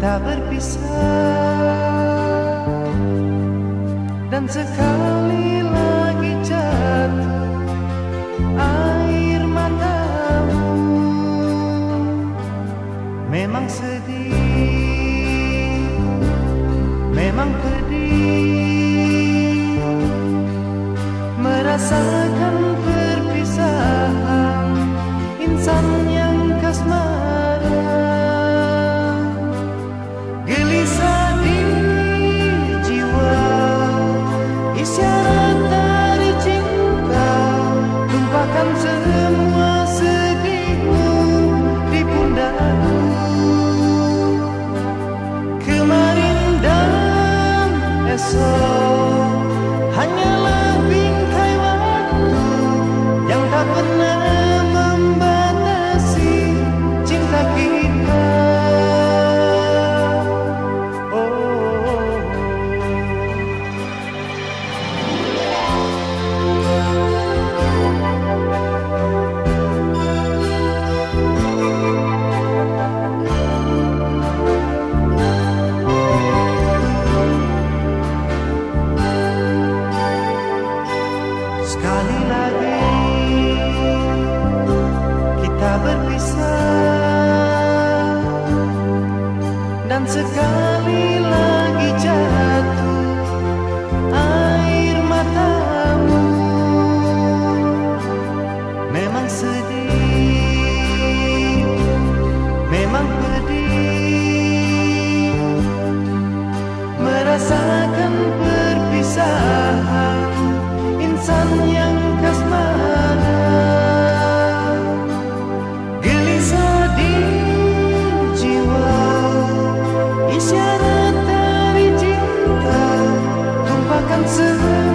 berpisah. Dan sekali lagi jatuh air matamu. Memang sedih, memang pedih. Merasakan Yang tak berpisah. Dan sekali lagi jatuh air matamu. Memang sedih memang pedih merasakan perpisahan 样子。